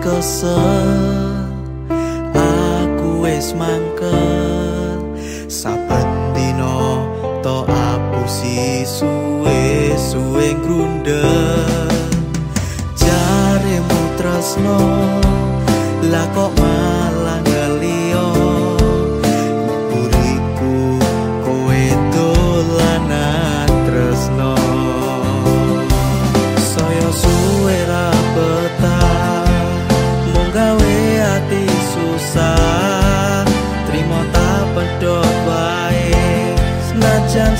kesel aku wis mangkel. Saben dino to apusi suwe suwe grundel jaremu tresno lah kok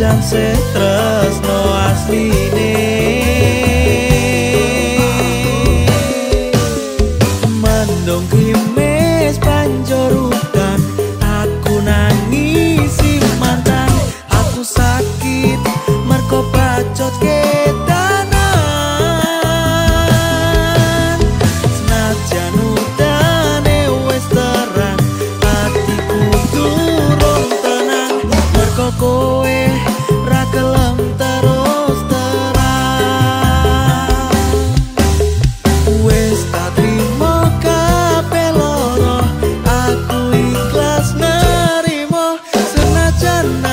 senajan se tresno asline. Mandong krimes panjur utan aku nangis mantan aku sakit merko pacot ket jannah